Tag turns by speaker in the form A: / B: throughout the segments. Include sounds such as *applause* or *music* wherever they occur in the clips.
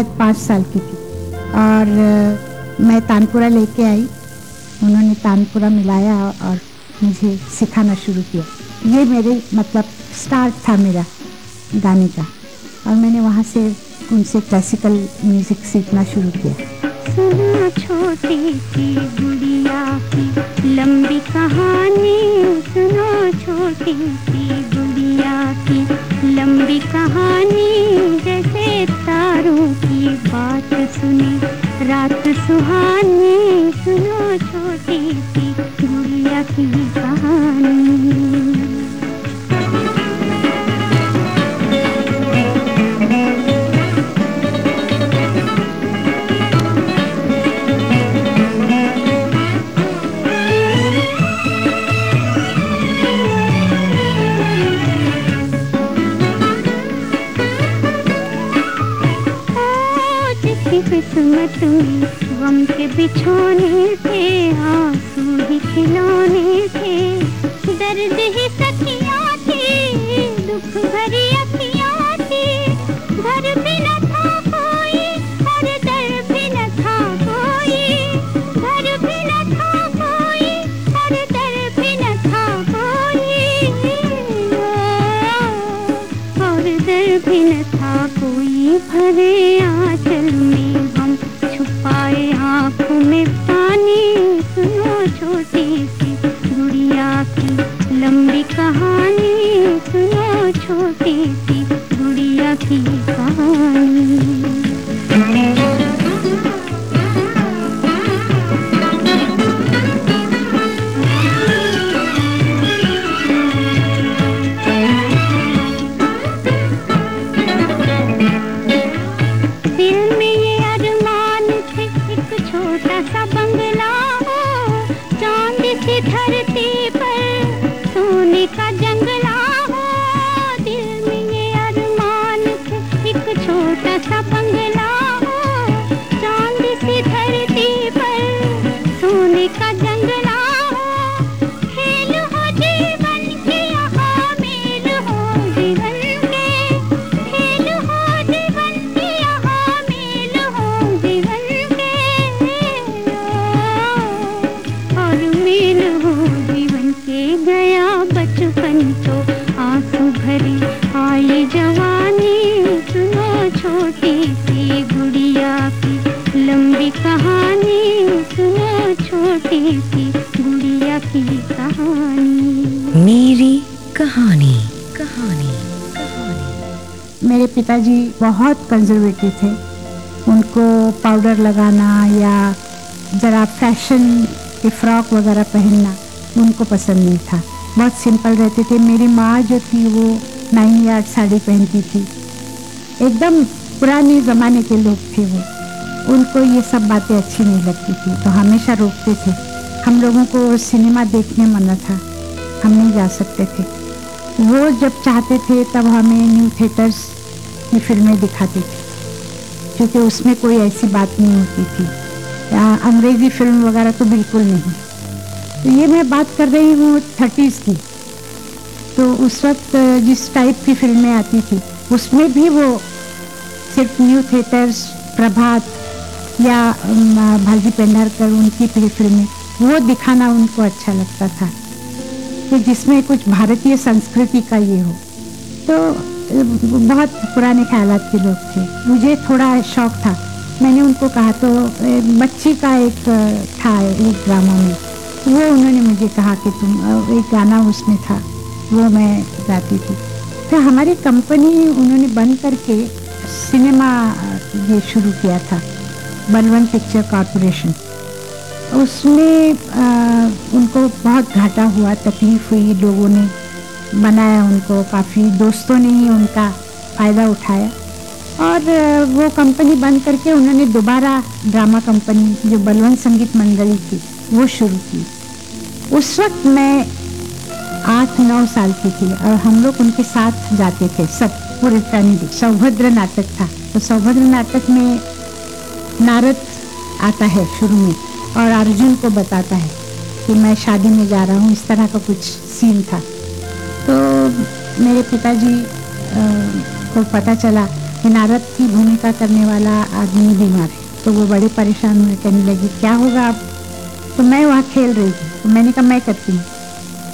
A: शायद पाँच साल की थी। और मैं तानपुरा लेके आई। उन्होंने तानपुरा मिलाया और मुझे सिखाना शुरू किया। ये मेरे मतलब स्टार्ट था मेरा गाने का। और मैंने वहाँ से उनसे क्लासिकल म्यूज़िक सीखना शुरू किया।
B: सुनो गुड़िया की लंबी कहानी। सुनो छोटी सी गुड़िया की लंबी कहानी। जैसे तारों की बात सुनी रात सुहानी सुनो छोटी सी गुड़िया की कहानी। गम के बिछोने थे आँसू ही खिलौने थे। दर्द ही
A: कंजर्वेटिव थे। उनको पाउडर लगाना या ज़रा फ़ैशन के फ्रॉक वगैरह पहनना उनको पसंद नहीं था। बहुत सिंपल रहते थे। मेरी माँ जो थी, वो नाइन यार्ड साड़ी पहनती थी। एकदम पुराने ज़माने के लोग थे वो। उनको ये सब बातें अच्छी नहीं लगती थी। तो हमेशा रोकते थे। हम लोगों को सिनेमा देखने मना था। हम नहीं जा सकते थे। वो जब चाहते थे, तब हमें न्यू थिएटर्स में फ़िल्में दिखाते थे। क्योंकि उसमें कोई ऐसी बात नहीं होती थी। अंग्रेज़ी फ़िल्म वगैरह तो बिल्कुल नहीं। तो ये मैं बात कर रही हूँ थर्टीज़ की। तो उस वक्त जिस टाइप की फ़िल्में आती थी, उसमें भी वो सिर्फ़ न्यू थिएटर्स प्रभात या भाजी भालजी पेंढारकर उनकी फिर फ़िल्में वो दिखाना उनको अच्छा लगता था। कि जिसमें कुछ भारतीय संस्कृति का ये हो। तो बहुत पुराने ख्याल के लोग थे। मुझे थोड़ा शौक था। मैंने उनको कहा तो बच्ची का एक था एक ड्रामा में। वो उन्होंने मुझे कहा कि तुम एक गाना उसमें था। वो मैं गाती थी। तो हमारी कंपनी उन्होंने बंद करके सिनेमा ये शुरू किया था। Balwant picture corporation. उसमें अ, उनको बहुत घाटा हुआ तकलीफ़ हुई लोगों ने। बनाया उनको, काफ़ी दोस्तों ने ही उनका फ़ायदा उठाया। और वो कंपनी बंद करके उन्होंने दोबारा ड्रामा कंपनी जो बलवंत संगीत मंडली थी, वो शुरू की। उस वक्त मैं आठ नौ साल की थी और हम लोग उनके साथ जाते थे, सब पूरे फैमिली सौभद्र नाटक था। तो सौभद्र नाटक में नारद आता है शुरू में और अर्जुन को बताता है कि मैं शादी में जा रहा हूँ, इस तरह का कुछ सीन था। तो मेरे पिताजी को पता चला कि नारद की भूमिका करने वाला आदमी बीमार है तो वो बड़े परेशान हुए, कहने लगी, क्या होगा अब तो मैं वहाँ खेल रही थी। तो मैंने कहा, मैं करती हूँ।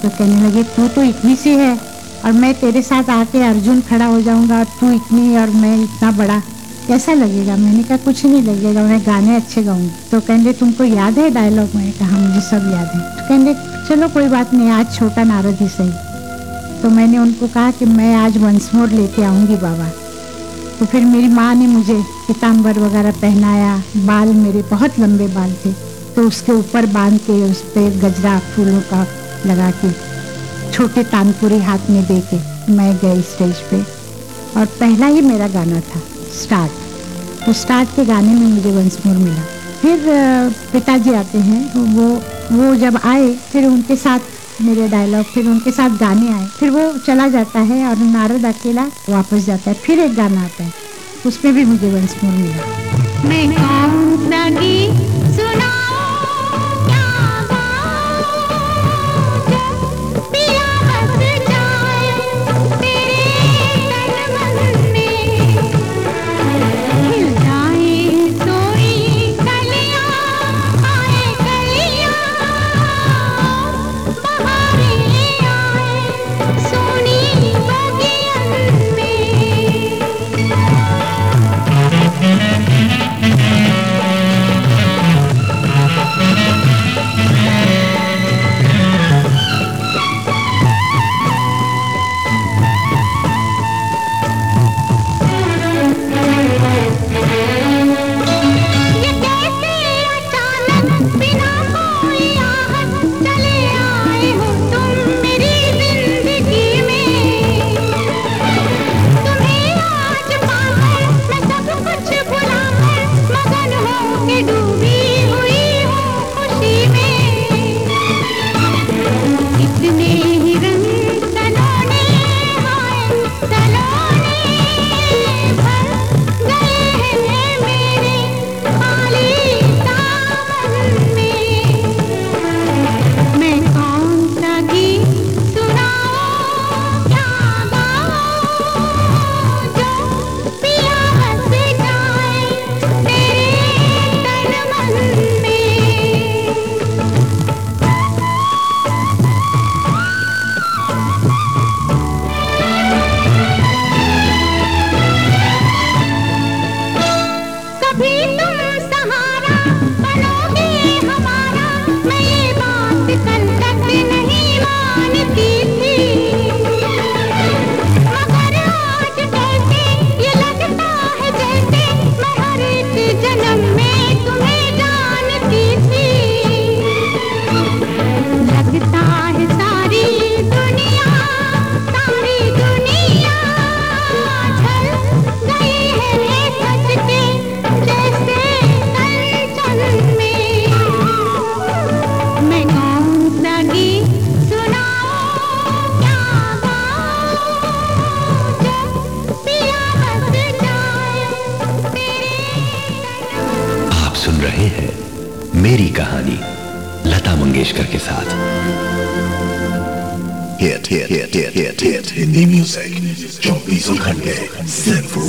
A: तो कहने लगे, तू तो इतनी सी है और मैं तेरे साथ आके अर्जुन खड़ा हो जाऊँगा, और तू इतनी और मैं इतना बड़ा। कैसा लगेगा? मैंने कहा, कुछ नहीं लगेगा, मैं गाने अच्छे गाऊँगी। तो कहने तुमको याद है डायलॉग मैंने कहा, मुझे सब याद है? तो कहने चलो, कोई बात नहीं, आज छोटा नारद ही सही। तो मैंने उनको कहा कि मैं आज वंस मोर लेके आऊँगी बाबा। तो फिर मेरी माँ ने मुझे पीताम्बर वगैरह पहनाया, बाल मेरे बहुत लंबे बाल थे तो उसके ऊपर बाँध के उस पर गजरा फूलों का लगा के, छोटे तानपुरी हाथ में दे के मैं गई स्टेज पे। और पहला ही मेरा गाना था, स्टार्ट। तो स्टार्ट के गाने में मुझे वंस मोर मिला। फिर पिताजी आते हैं तो वो वो जब आए, फिर उनके साथ मेरे डायलॉग फिर उनके साथ गाने आए। फिर वो चला जाता है और नारद अकेला वापस जाता है। फिर एक गाना आता है। उसमें भी मुझे वंस मोर मिला।
B: मैं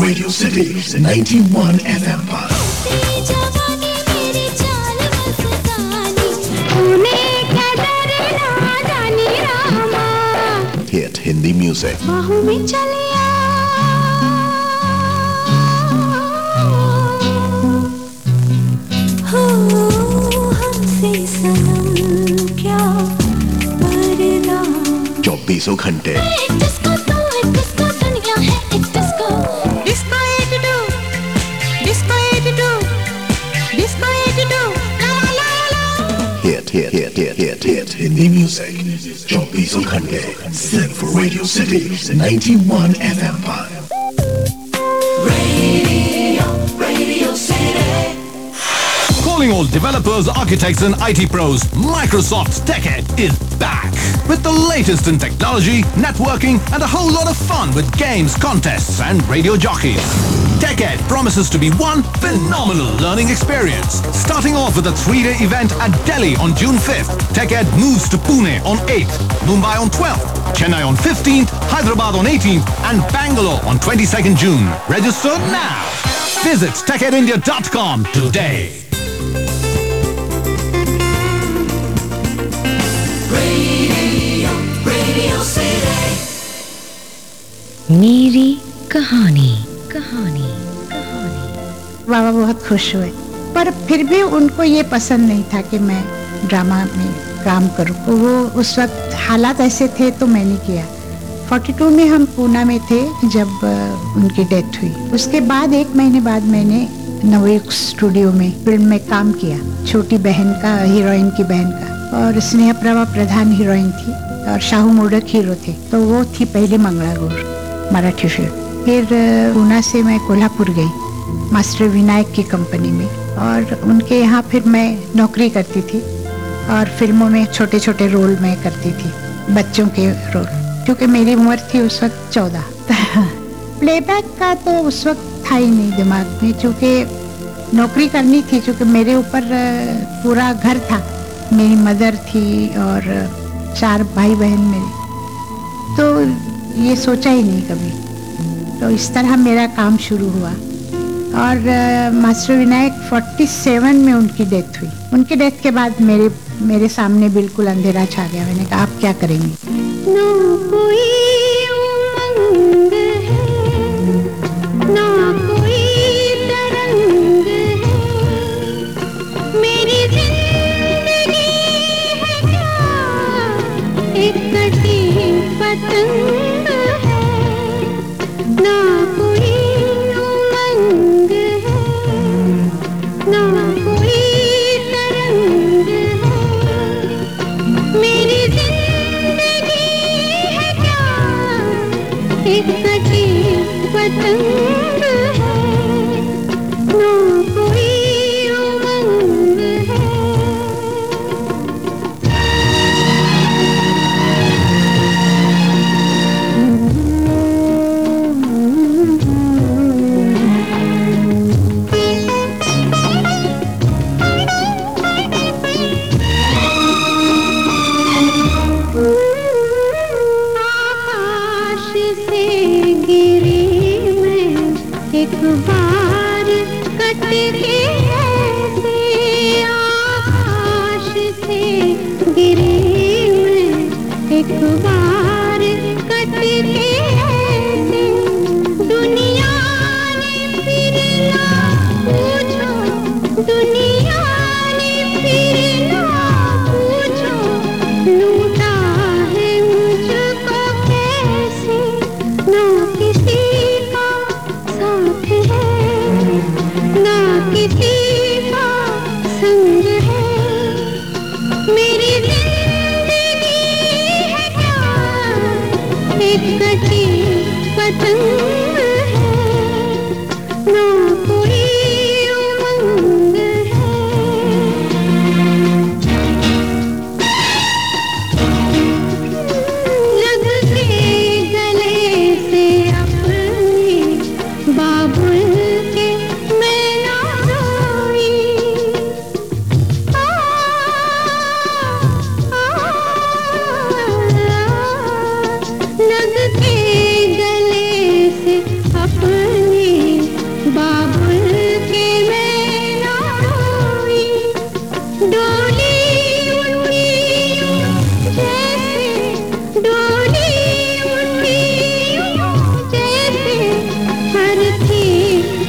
C: सिर्फ़ रेडियो सिटी 91 FM पर
B: जवानी मेरी चाल मस्तानी तूने कदर ना जानी रामा
C: Hit हिंदी music.
B: बाहों में चलिया हो हमसे सनम क्या पर्दा
C: चौबीसों घंटे। hit, hit, hit, hit, hit, in the music. Jobbies on Sunday, send for Radio City, 91 FM 5.
D: calling all developers, architects, and IT pros, Microsoft TechEd is back with the latest in technology, networking, and a whole lot of fun with games, contests, and radio jockeys. TechEd promises to be one phenomenal learning experience. Starting off with a three-day event at Delhi on June 5th, TechEd moves to Pune on 8th, Mumbai on 12th, Chennai on 15th, Hyderabad on 18th, and Bangalore on 22nd June. Register now. Visit techheadindia.com today.
E: मेरी कहानी कहानी कहानी
A: बाबा बहुत खुश हुए। पर फिर भी उनको ये पसंद नहीं था कि मैं ड्रामा में काम करूँ। तो वो उस वक्त हालात ऐसे थे तो मैंने किया। 42 में हम पूना में थे जब उनकी डेथ हुई। उसके बाद एक महीने बाद मैंने नवयुग स्टूडियो में फ़िल्म में काम किया। छोटी बहन का, हीरोइन की बहन का। और स्नेहा प्रभा प्रधान हीरोइन थी और शाहू मोडक हीरो थे। तो वो थी पहले मंगलागौर मराठी फ़िल्म। फिर पूना से मैं कोल्हापुर गई। मास्टर विनायक की कंपनी में। और उनके यहाँ फिर मैं नौकरी करती थी। और फ़िल्मों में छोटे छोटे रोल मैं करती थी बच्चों के रोल। क्योंकि मेरी उम्र थी उस वक्त चौदह। *laughs* प्लेबैक का तो उस वक्त था ही नहीं दिमाग में क्योंकि नौकरी करनी थी क्योंकि मेरे ऊपर पूरा घर था। मेरी मदर थी और चार भाई बहन मेरे। तो ये सोचा ही नहीं कभी। तो इस तरह मेरा काम शुरू हुआ। और मास्टर विनायक 47 में उनकी डेथ हुई। उनकी डेथ के बाद मेरे मेरे सामने बिल्कुल अंधेरा छा गया। मैंने कहा आप क्या करेंगे?
B: no, कोई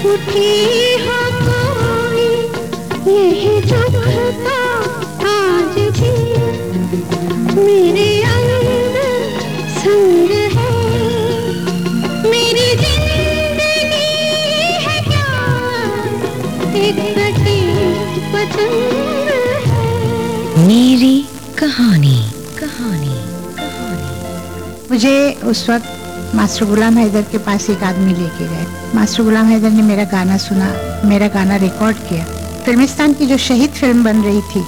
B: उठी हो कोई यही दुख का आज भी मेरे अंदर संग है। मेरी ज़िंदगी है क्या? एक पतंग है।
E: मेरी कहानी। कहानी कहानी।
A: मुझे उस वक्त मास्टर गुलाम हैदर के पास एक आदमी लेके गए। मास्टर गुलाम हैदर ने मेरा गाना सुना, मेरा गाना रिकॉर्ड किया। फिल्मिस्तान की जो शहीद फ़िल्म बन रही थी,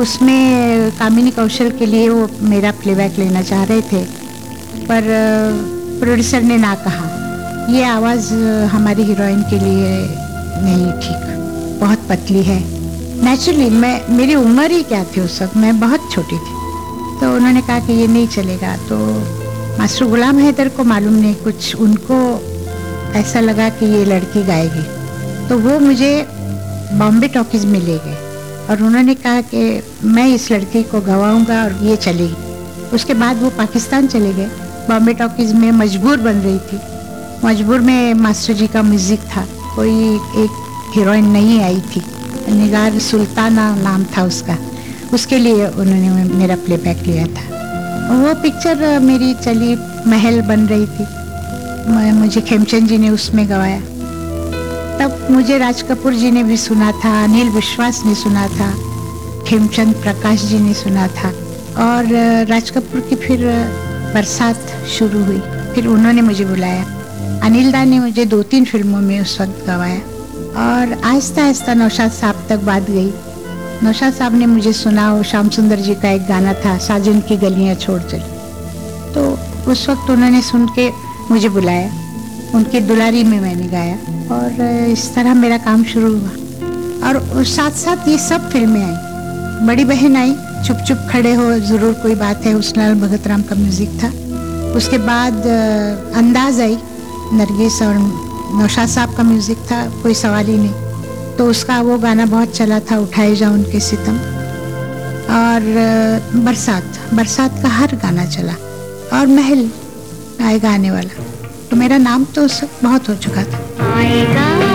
A: उसमें कामिनी कौशल के लिए वो मेरा प्लेबैक लेना चाह रहे थे, पर प्रोड्यूसर ने ना कहा। ये आवाज़ हमारी हीरोइन के लिए नहीं ठीक। बहुत पतली है। नेचुरली मैं, मेरी उम्र ही क्या थी उस वक्त? मैं बहुत छोटी थी। तो उन्होंने कहा कि ये नहीं चलेगा तो मास्टर गुलाम हैदर को मालूम नहीं, कुछ उनको ऐसा लगा कि ये लड़की गाएगी तो वो मुझे बॉम्बे टॉकीज में ले गए और उन्होंने कहा कि मैं इस लड़की को गवाऊँगा और ये चलेगी उसके बाद वो पाकिस्तान चले गए। बॉम्बे टॉकीज में मजबूर बन रही थी। मजबूर में मास्टर जी का म्यूज़िक था। कोई एक हीरोइन नहीं आई थी। निगार सुल्ताना नाम था उसका। उसके लिए उन्होंने मेरा प्लेबैक लिया था। वो पिक्चर मेरी चली महल बन रही थी। मुझे खेमचंद जी ने उसमें गवाया। तब मुझे राज कपूर जी ने भी सुना था अनिल विश्वास ने सुना था खेमचंद प्रकाश जी ने सुना था। और अ, राज कपूर की फिर बरसात शुरू हुई। फिर उन्होंने मुझे बुलाया। अनिल दा ने मुझे दो तीन फ़िल्मों में उस वक्त गवाया। और आहिस्ता आहिस्ता नौशाद साहब तक बात गई। नौशाद साहब ने मुझे सुना वो श्याम सुंदर जी का एक गाना था, साजन की गलियाँ छोड़ चली। तो उस वक्त उन्होंने सुन के मुझे बुलाया। उनकी दुलारी में मैंने गाया और इस तरह मेरा काम शुरू हुआ। और उस साथ साथ ये सब फ़िल्में आई। बड़ी बहन आई चुप चुप खड़े हो, ज़रूर कोई बात है उसलाल भगत राम का म्यूज़िक था। उसके बाद अंदाज आई, नरगिस और नौशाद साहब का म्यूज़िक था, कोई सवाल ही नहीं। तो उसका वो गाना बहुत चला था, उठाए जाओ उनके सितम। और बरसात बरसात का हर गाना चला। और महल, आएगा आने वाला। तो मेरा नाम तो बहुत हो चुका था।
F: आएगा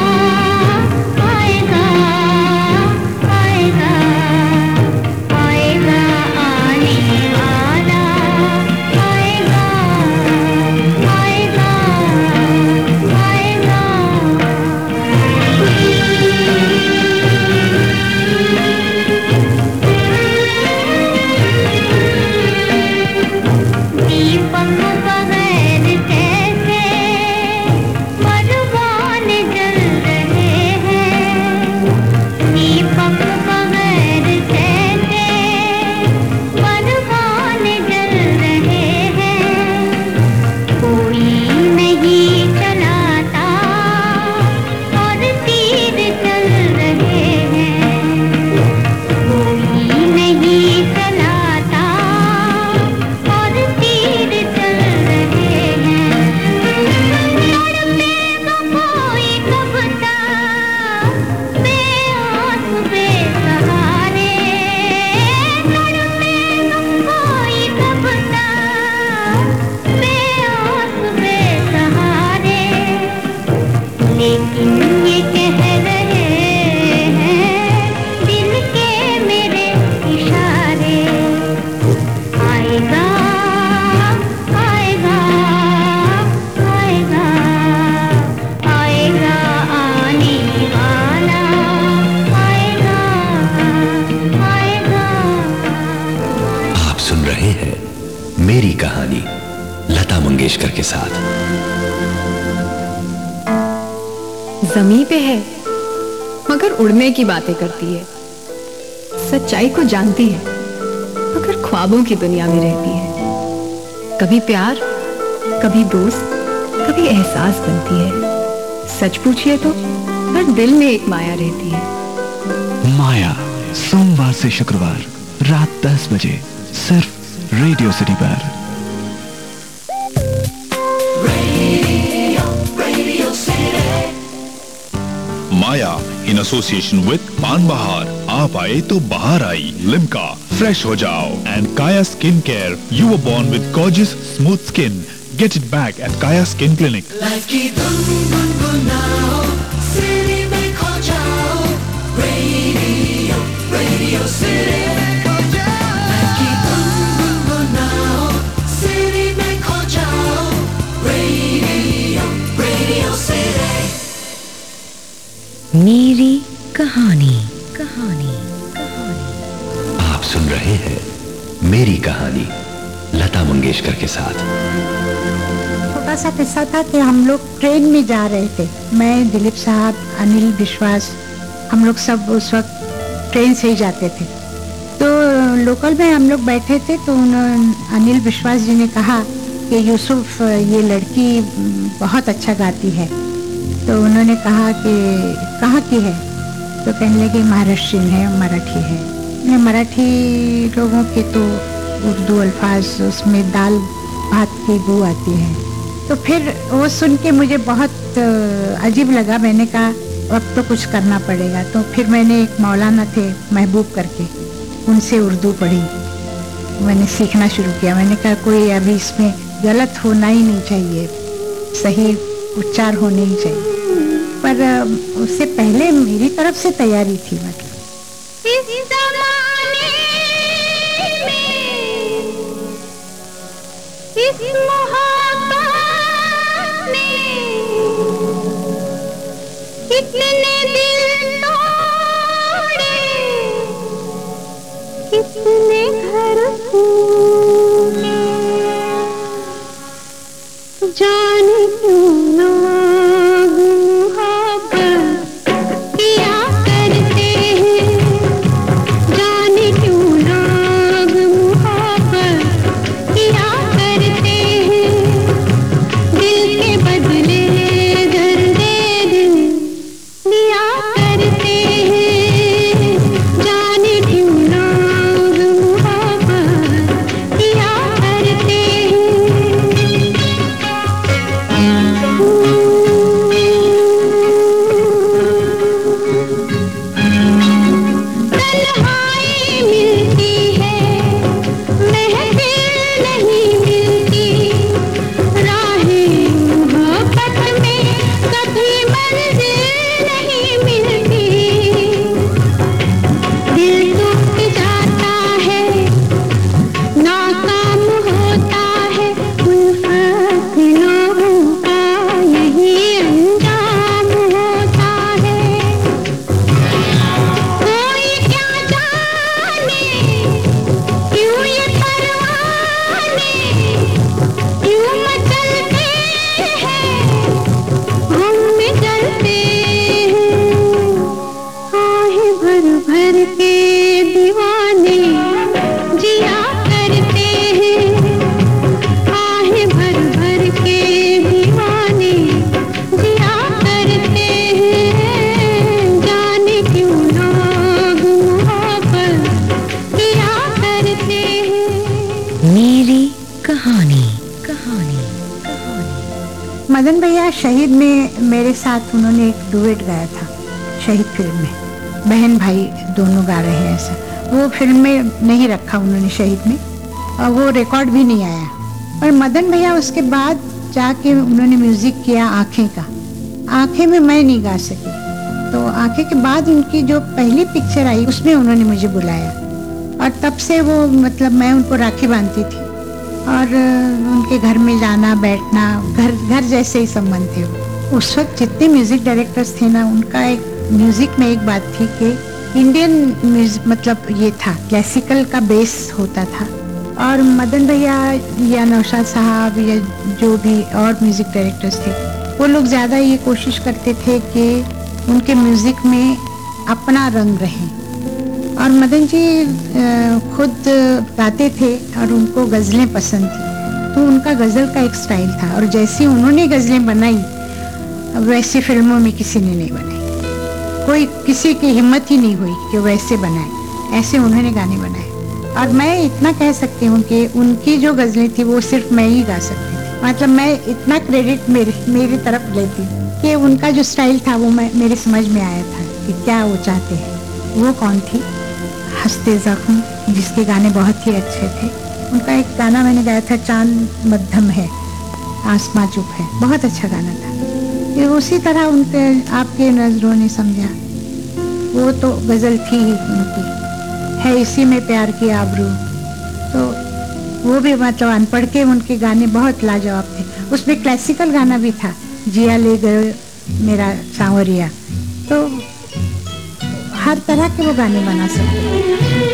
G: करती है। सच्चाई को जानती है मगर ख्वाबों की दुनिया में रहती है। कभी प्यार कभी दोस्त कभी एहसास बनती है। सच पूछिए तो हर दिल में एक माया रहती है।
H: माया सोमवार से शुक्रवार रात 10 बजे सिर्फ़ रेडियो सिटी पर।
I: माया इन एसोसिएशन विद पान बहार आप आए तो बाहर आई, लिमका फ्रेश हो जाओ. And Kaya skin care you were born with gorgeous smooth skin get it back at Kaya skin clinic
E: मेरी कहानी। कहानी। कहानी
J: आप सुन रहे हैं मेरी कहानी लता मंगेशकर के साथ।
A: छोटा सा किस्सा था कि हम लोग ट्रेन में जा रहे थे। मैं दिलीप साहब अनिल विश्वास हम लोग सब उस वक्त ट्रेन से ही जाते थे। तो लोकल में हम लोग बैठे थे तो उन्होंने अनिल विश्वास जी ने कहा कि यूसुफ ये लड़की बहुत अच्छा गाती है। तो उन्होंने कहा कि कहाँ की है? तो कहने लगे महाराष्ट्रियन है, मराठी है। मैं मराठी लोगों के तो उर्दू अल्फाज, उसमें दाल भात की बू आती है। तो फिर वो सुन के मुझे बहुत अजीब लगा। मैंने कहा, अब तो कुछ करना पड़ेगा। तो फिर मैंने एक मौलाना थे, महबूब करके, उनसे उर्दू पढ़ी। मैंने सीखना शुरू किया। मैंने कहा, कोई अभी इसमें गलत होना ही नहीं चाहिए। सही उच्चार होने ही चाहिए। पर उससे पहले मेरी तरफ़ से तैयारी थी मतलब।
B: कितने घर फूटे
A: बाद जाके उन्होंने म्यूज़िक किया आँखें का। आँखें में मैं नहीं गा सकी। तो आँखें के बाद उनकी जो पहली पिक्चर आई, उसमें उन्होंने मुझे बुलाया। और तब से वो मतलब मैं उनको राखी बांधती थी। और उनके घर में जाना, बैठना, घर घर जैसे ही संबंध थे उस वक्त जितने म्यूज़िक डायरेक्टर्स थे ना, उनका एक म्यूज़िक में एक बात थी कि इंडियन म्यूज़िक मतलब ये था क्लासिकल का बेस होता था। और मदन भैया या नौशाद साहब या जो भी और म्यूज़िक डायरेक्टर्स थे, वो लोग ज़्यादा ये कोशिश करते थे कि उनके म्यूज़िक में अपना रंग रहे। और मदन जी खुद गाते थे और उनको गज़लें पसंद थी। तो उनका गज़ल का एक स्टाइल था और जैसी उन्होंने गज़लें बनाई, वैसी फ़िल्मों में किसी ने नहीं बनाई। कोई किसी की हिम्मत ही नहीं हुई कि वैसे बनाए। ऐसे उन्होंने गाने बनाए। और मैं इतना कह सकती हूँ कि उनकी जो गज़लें थी, वो सिर्फ़ मैं ही गा सकती मतलब मैं इतना क्रेडिट मेरे, मेरी तरफ़ लेती कि उनका जो स्टाइल था, वो मैं, मेरे समझ में आया था कि क्या वो चाहते हैं। वो कौन थी? हँसते जख्म, जिसके गाने बहुत ही अच्छे थे। उनका एक गाना मैंने गाया था, चाँद मध्यम है, आसमां चुप है। बहुत अच्छा गाना था। ये उसी तरह उनके, आपके नज़रों ने समझा। वो तो गज़ल थी ही उनकी। है, इसी में प्यार की आबरू। तो वो भी मतलब अनपढ़ के, उनके गाने बहुत लाजवाब थे। उसमें क्लासिकल गाना भी था, जिया ले गए मेरा सांवरिया। तो हर तरह के वो गाने बना सकते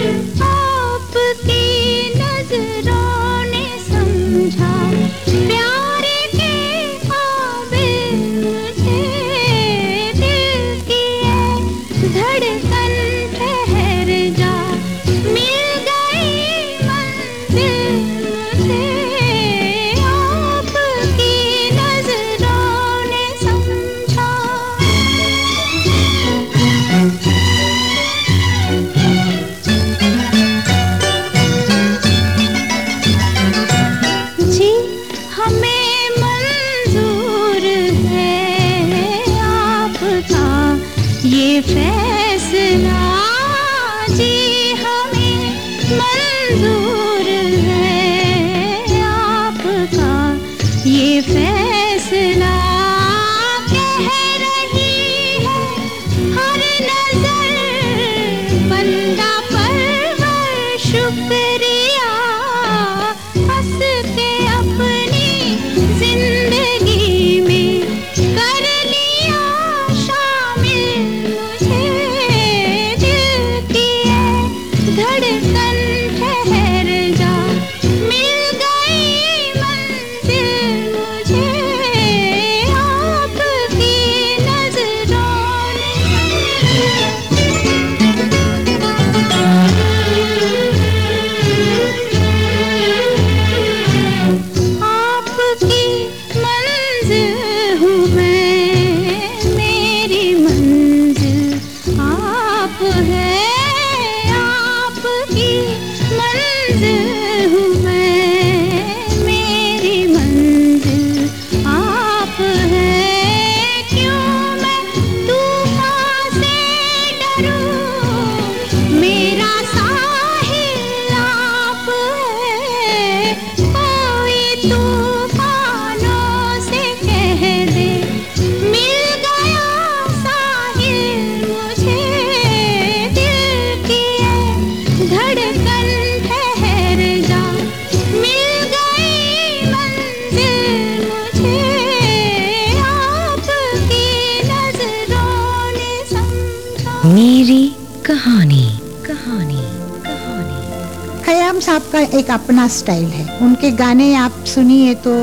A: एक अपना स्टाइल है। उनके गाने आप सुनिए तो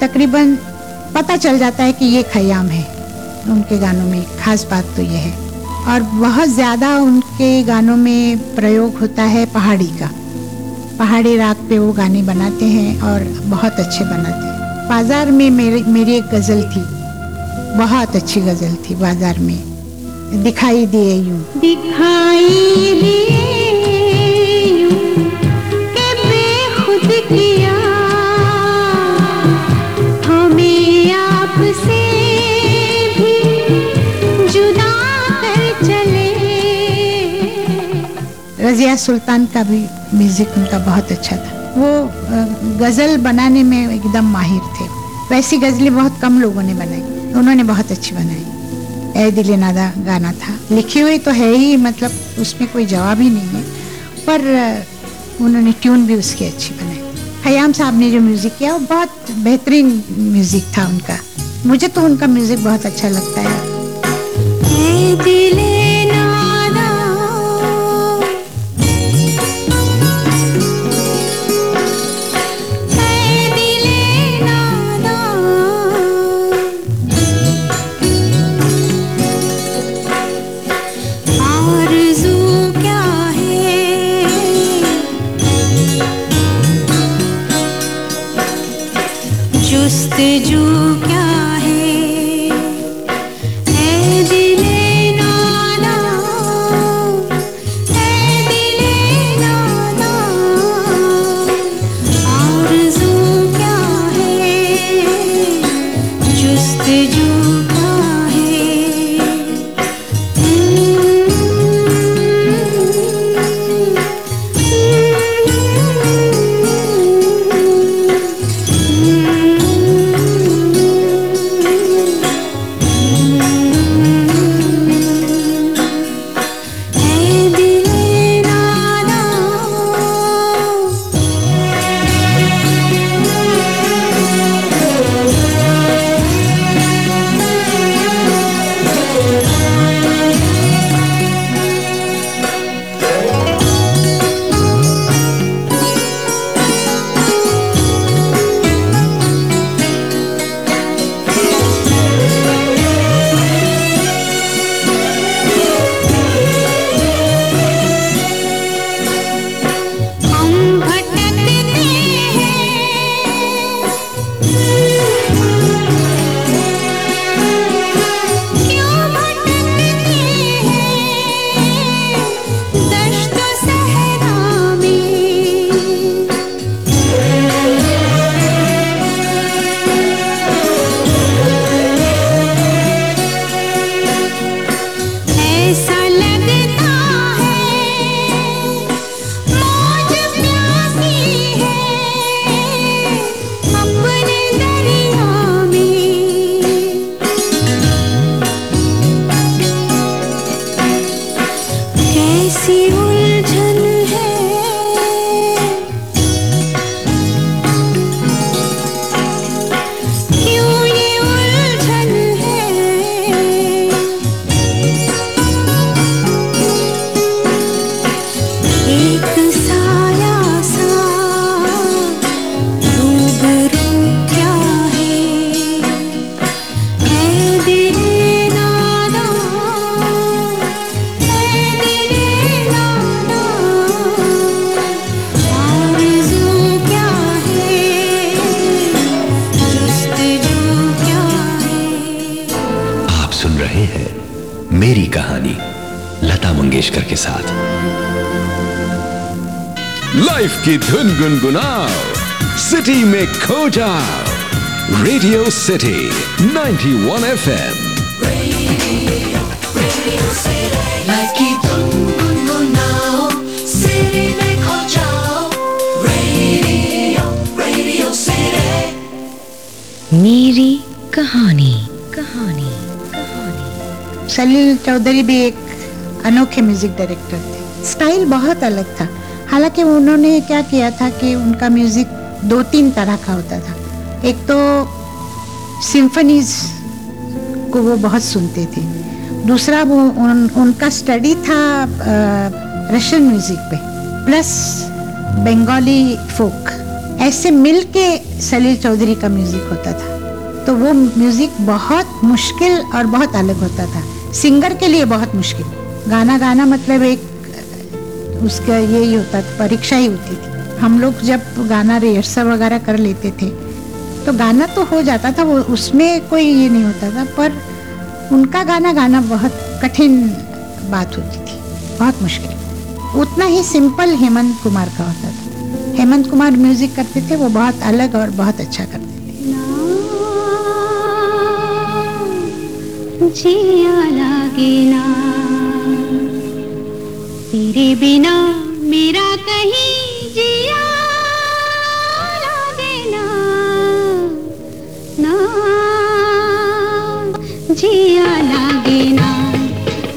A: तकरीबन पता चल जाता है कि ये खयाम है। उनके गानों में खास बात तो ये है। और बहुत ज़्यादा उनके गानों में प्रयोग होता है पहाड़ी का। पहाड़ी राग पे वो गाने बनाते हैं और बहुत अच्छे बनाते हैं। बाज़ार में मेरी मेरी एक गज़ल थी। बहुत अच्छी गज़ल थी बाज़ार में। दिखाई दिए यूँ।
B: दिखाई दिए
A: रजिया सुल्तान का भी म्यूज़िक उनका बहुत अच्छा था। वो गज़ल बनाने में एकदम माहिर थे। वैसी गजलें बहुत कम लोगों ने बनाई। उन्होंने बहुत अच्छी बनाई। ए दिले नादा गाना था। लिखी हुई तो है ही मतलब उसमें कोई जवाब ही नहीं है। पर उन्होंने ट्यून भी उसकी अच्छी बनाई। खयाम साहब ने जो म्यूज़िक किया, वो बहुत बेहतरीन म्यूज़िक था उनका। मुझे तो उनका म्यूज़िक बहुत अच्छा लगता है।
B: दिले
K: सिटी 91 एफएम
B: Life की धुन गुनगुनाओ सिटी में खो जाओ रेडियो रेडियो सिटी
E: मेरी कहानी। कहानी।
A: सलील चौधरी भी एक अनोखे म्यूज़िक डायरेक्टर थे। स्टाइल बहुत अलग था। हालाँकि उन्होंने क्या किया था कि उनका म्यूज़िक दो तीन तरह का होता था। एक तो सिम्फनीज को वो बहुत सुनते थे। दूसरा वो उन, उनका स्टडी था रशियन म्यूज़िक पे प्लस बंगाली फोक ऐसे मिल के सलील चौधरी का म्यूज़िक होता था। तो वो म्यूज़िक बहुत मुश्किल और बहुत अलग होता था। सिंगर के लिए बहुत मुश्किल। गाना गाना मतलब एक उसका यही होता था परीक्षा ही होती थी। हम लोग जब गाना रिहर्सल वगैरह कर लेते थे तो गाना तो हो जाता था, वो उसमें कोई ये नहीं होता था, पर उनका गाना गाना बहुत कठिन बात होती थी, बहुत मुश्किल। उतना ही सिंपल हेमंत कुमार का होता था। हेमंत कुमार म्यूज़िक करते थे, वो बहुत अलग और बहुत अच्छा करते
B: ना, तेरे बिना मेरा कहीं जिया जिया लागे ना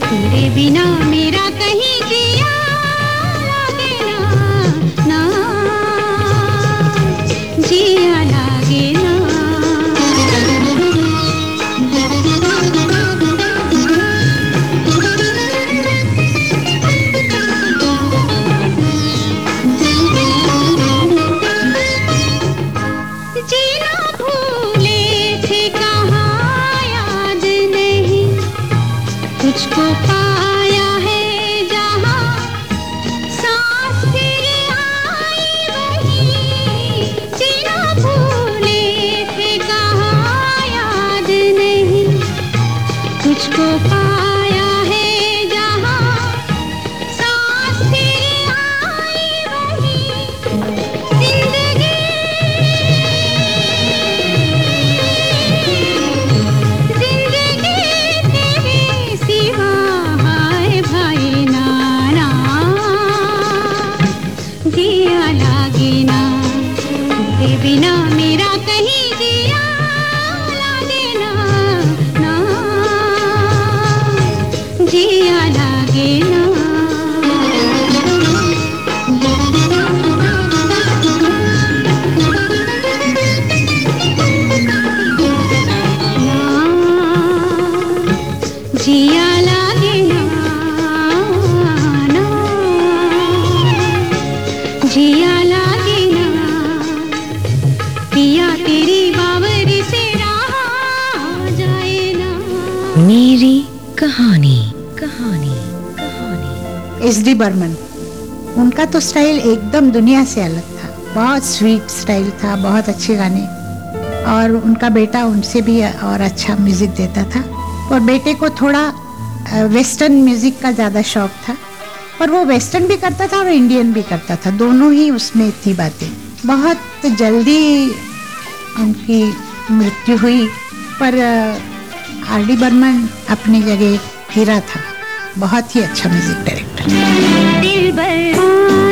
B: तेरे बिना
A: एकदम दुनिया से अलग था। बहुत स्वीट स्टाइल था, बहुत अच्छे गाने। और उनका बेटा उनसे भी और अच्छा म्यूज़िक देता था। और बेटे को थोड़ा वेस्टर्न म्यूज़िक का ज़्यादा शौक था। पर वो वेस्टर्न भी करता था और इंडियन भी करता था। दोनों ही उसमें थी बातें। बहुत जल्दी उनकी मृत्यु हुई। पर आर डी बर्मन अपनी जगह हीरा था। बहुत ही अच्छा म्यूज़िक डायरेक्टर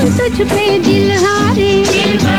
F: तुझ पे
B: जिल्हारे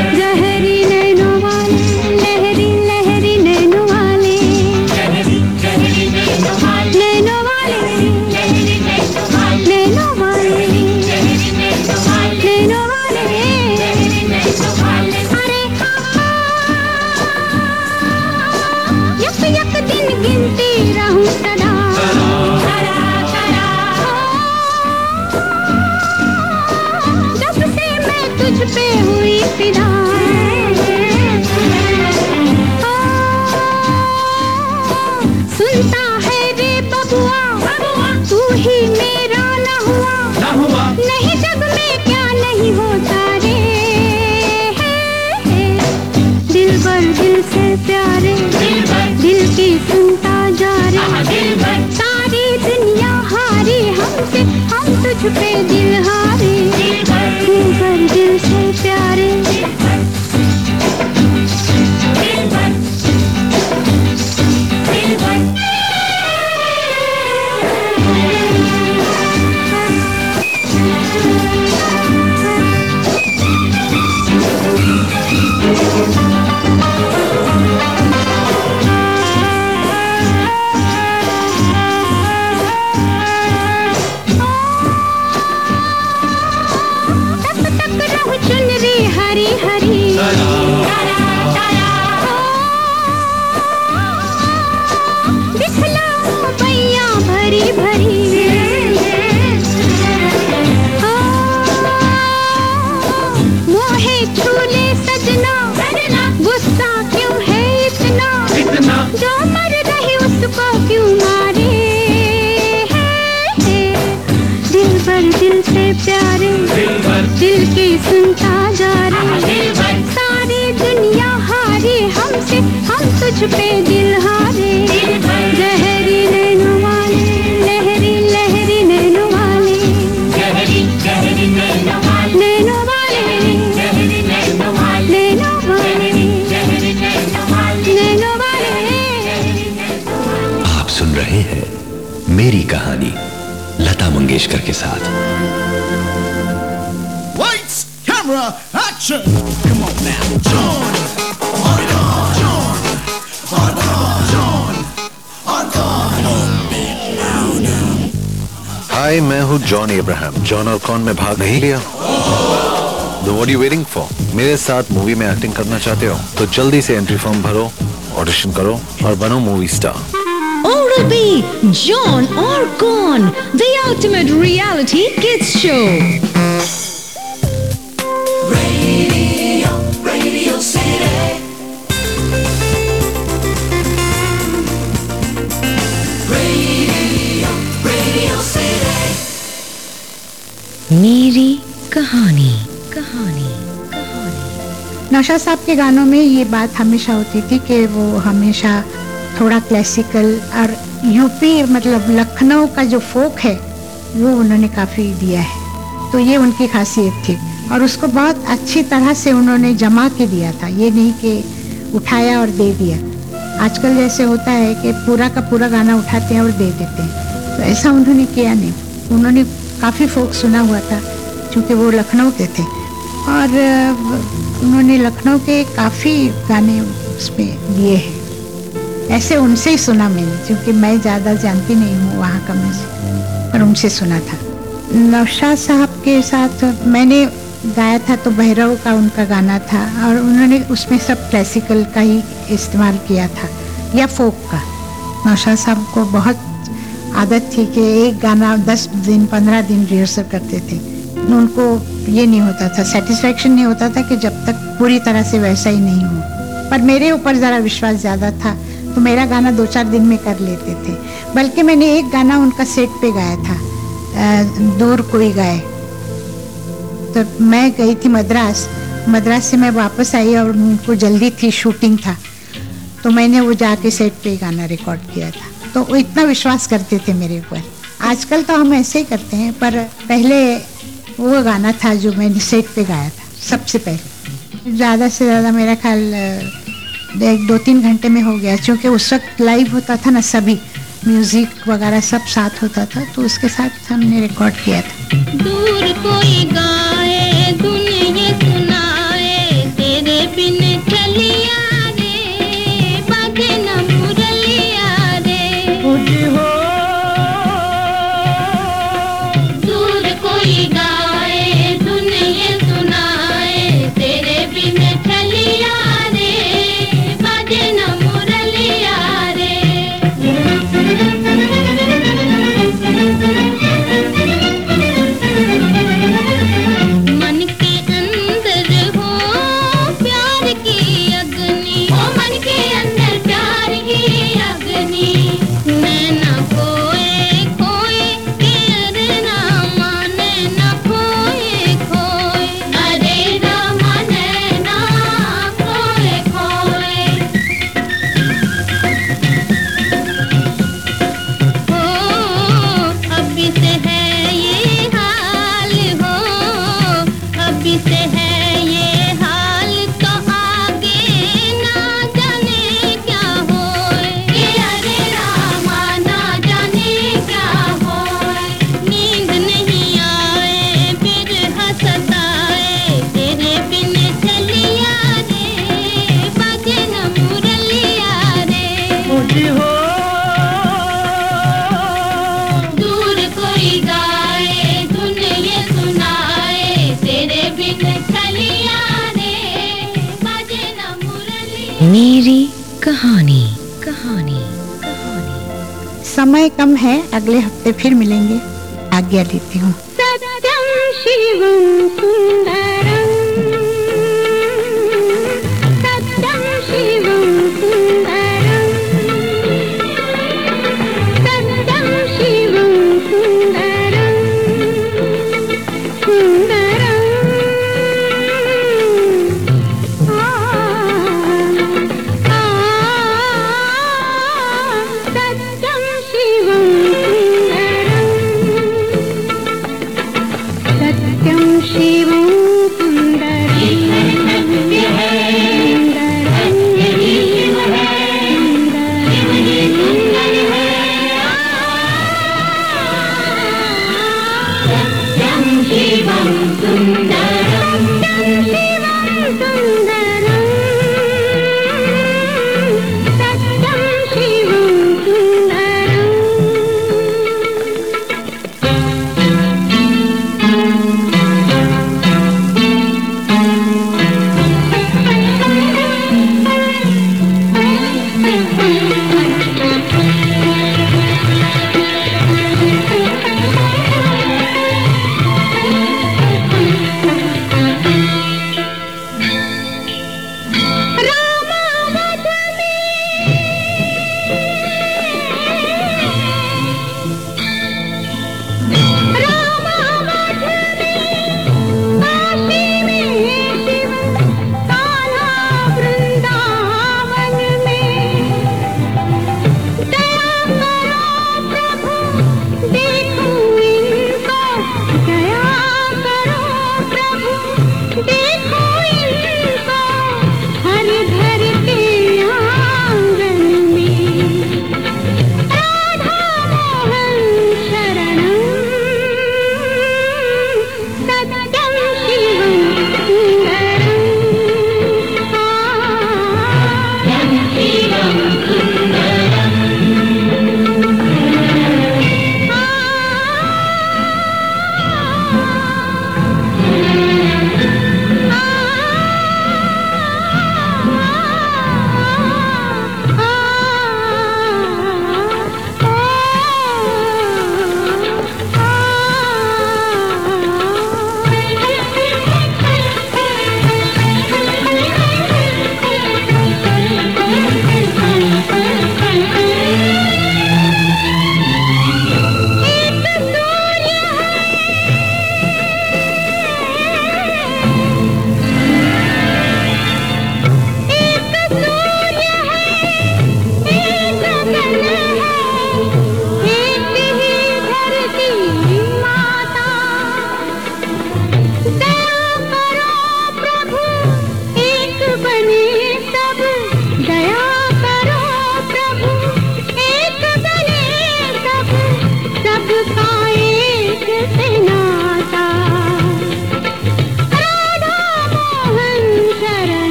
B: आर यू वेटिंग फॉर मेरे साथ मूवी में एक्टिंग करना चाहते हो तो जल्दी से एंट्री फॉर्म भरो ऑडिशन करो और बनो मूवी स्टार
E: ओरबी जॉन
L: और कौन? द अल्टीमेट रियलिटी शो
E: मेरी कहानी।
A: नौशाद साहब के गानों में ये बात हमेशा होती थी कि वो हमेशा थोड़ा क्लासिकल और यूपी मतलब लखनऊ का जो फोक है, वो उन्होंने काफ़ी दिया है। तो ये उनकी खासियत थी। और उसको बहुत अच्छी तरह से उन्होंने जमा के दिया था। ये नहीं कि उठाया और दे दिया। आजकल जैसे होता है कि पूरा का पूरा गाना उठाते हैं और दे देते हैं। तो ऐसा उन्होंने किया नहीं। उन्होंने काफ़ी फोक सुना हुआ था, क्योंकि वो लखनऊ के थे। और उन्होंने लखनऊ के काफ़ी गाने उसमें दिए हैं। ऐसे उनसे ही सुना मैंने, क्योंकि मैं ज़्यादा जानती नहीं हूँ वहाँ का म्यूज़िक पर उनसे सुना था। नौशाद साहब के साथ मैंने गाया था तो भैरव का उनका गाना था, और उन्होंने उसमें सब क्लासिकल का ही इस्तेमाल किया था, या फोक का। नौशाद साहब को बहुत आदत थी कि एक गाना दस दिन, पंद्रह दिन रिहर्सल करते थे। उनको ये नहीं होता था सेटिस्फेक्शन नहीं होता था कि जब तक पूरी तरह से वैसा ही नहीं हो। पर मेरे ऊपर ज़रा विश्वास ज़्यादा था तो मेरा गाना दो चार दिन में कर लेते थे। बल्कि मैंने एक गाना उनका सेट पे गाया था अ, दूर कोई गाए। तो मैं गई थी मद्रास। मद्रास से मैं वापस आई और उनको जल्दी थी शूटिंग था। तो मैंने वो जाके सेट पे गाना रिकॉर्ड किया था। तो वो इतना विश्वास करते थे मेरे ऊपर। आजकल तो हम ऐसे ही करते हैं पर पहले वो गाना था जो मैंने सेट पे गाया था, सबसे पहले। ज़्यादा से ज़्यादा मेरा ख्याल एक दो तीन घंटे में हो गया, क्योंकि उस वक्त लाइव होता था ना सभी म्यूज़िक वगैरह सब साथ होता था तो उसके साथ हमने रिकॉर्ड किया था।
F: दूर कोई गाए
E: मेरी कहानी। कहानी।
A: कहानी समय कम है अगले हफ़्ते फिर मिलेंगे। आज्ञा देती हूँ।
B: सत्यं शिवं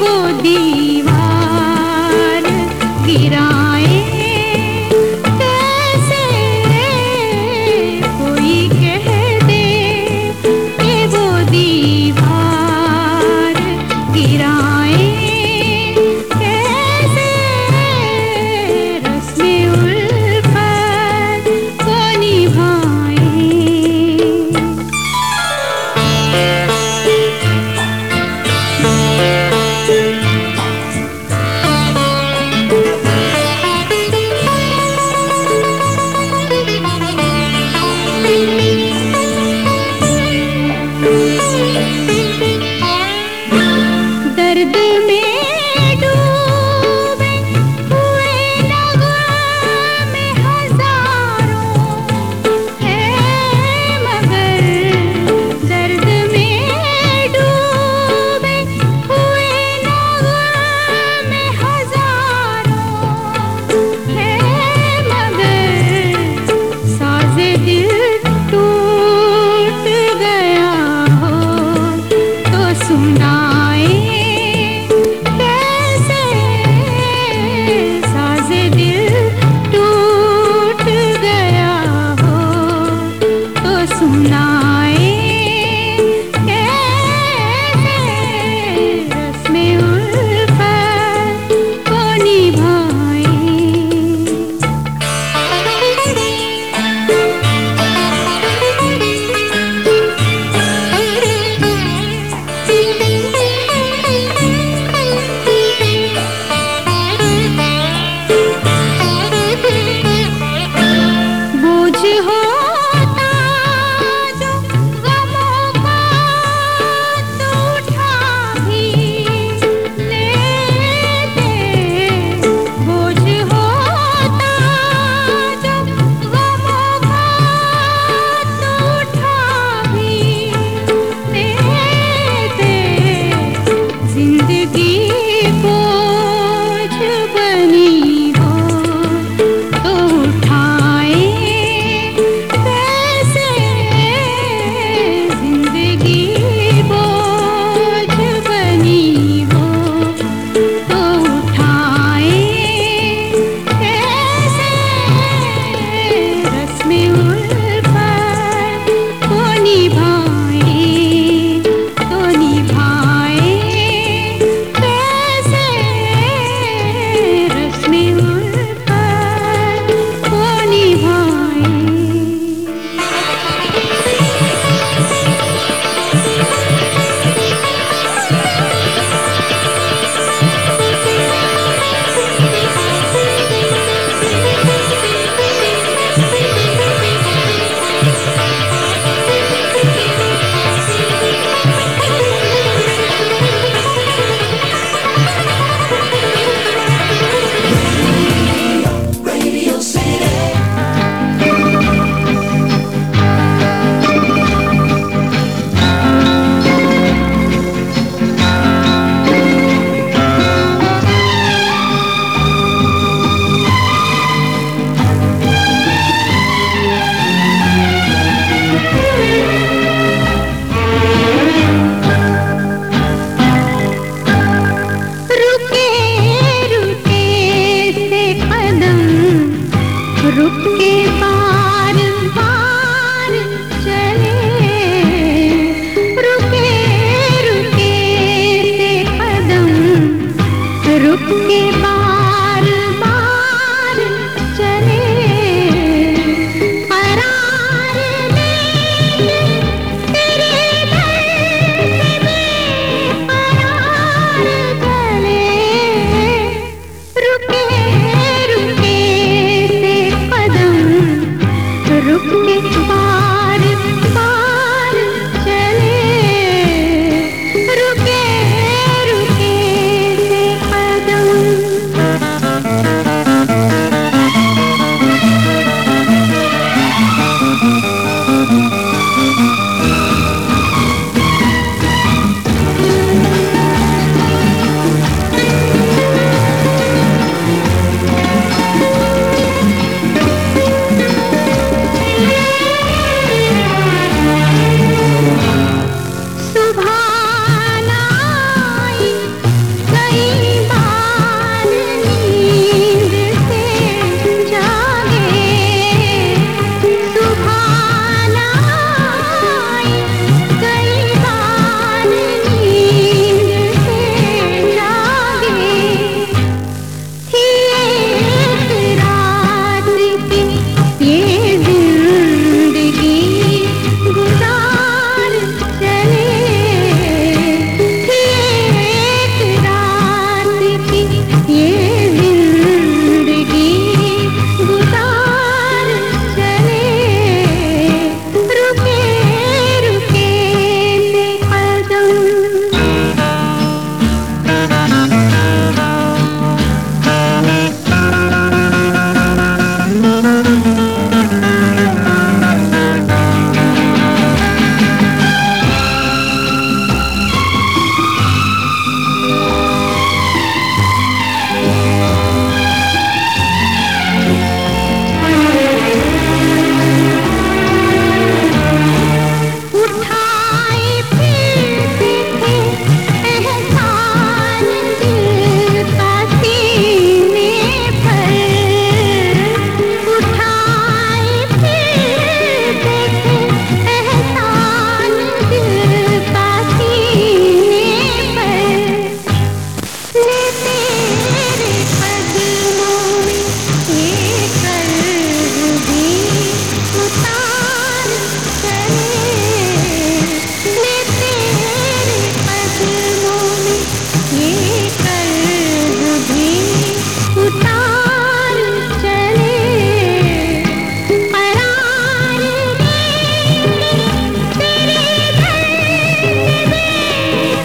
B: वो दीवा